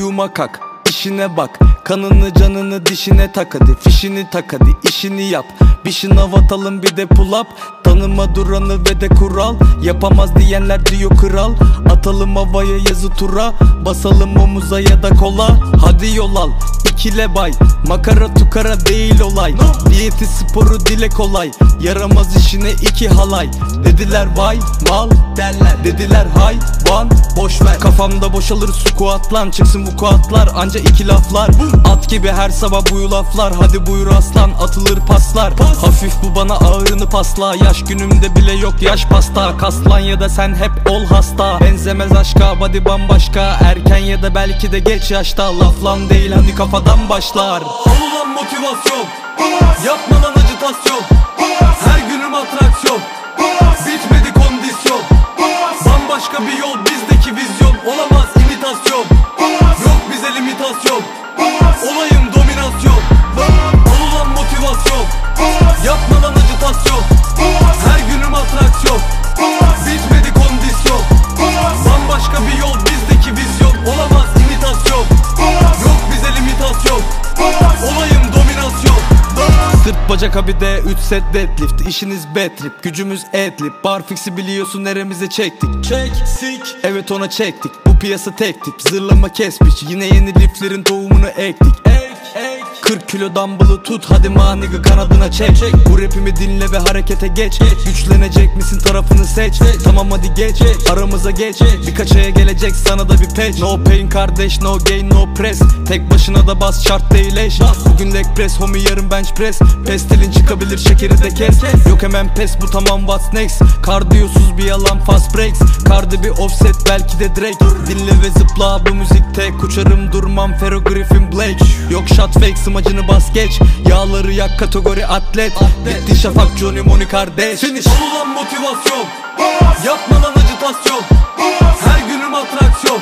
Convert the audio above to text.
uyuma kalk işine bak. Kanını canını dişine tak hadi Fişini tak hadi işini yap. Bir şınav atalım bir de pull up. Tanıma duranı ve de kural. Yapamaz diyenler diyor kral. Atalım havaya yazı tura. Basalım omuza ya da kola. Hadi yol al ikile bay. Makara tukara değil olay. Diyeti sporu dile kolay. Yaramaz işine iki halay. Dediler vay mal derler. Dediler hayvan boş ver. Kafamda boşalır squatlan. Çıksın bu kuatlar anca iki laflar. At gibi her sabah bu laflar. Hadi buyur aslan atılır paslar. Hafif bu bana ağırını pasla. Yaş günümde bile yok yaş pasta. Kaslan ya da sen hep ol hasta. Benzemez aşka body bambaşka. Erken ya da belki de geç yaşta. Laflan değil hani kafadan başlar. Olulan motivasyon. Yapma lan acitasyon yol bizdeki vizyon. Olamaz imitasyon. Yok bize limitasyon. Olayım bacak abi de 3 set deadlift İşiniz bad trip gücümüz adlib Bar fix'i biliyorsun neremize çektik? Çek sik. Evet ona çektik. Bu piyasa tek tip Zırlama kes biç Yine yeni liflerin tohumunu ektik. Ek ek 40 kilo dumbbell'ı tut hadi maniga kanadına çek. Bu rapimi dinle ve harekete geç. Güçlenecek misin tarafını seç. Tamam hadi geç aramıza geç. Birkaç aya gelecek sana da bir patch. No pain kardeş no gain no press. Tek başına da bas şart değil eş. Bugün leg press homie yarın bench press. Pestilin çıkabilir şekeri de kes. Yok hemen pes bu tamam what's next? Kardiyosuz bir yalan fast breaks. Kardı bir offset belki de Drake. Dinle ve zıpla bu müzikte Kuçarım durmam Fero Griffin Blake. Yok shot fake amacını bas geç. Yağları yak kategori atlet, atlet. Gitti Şafak Johnny Moni kardeş. Finish. Ol lan motivasyon. Yapma lan acitasyon. Her günüm atraksiyon.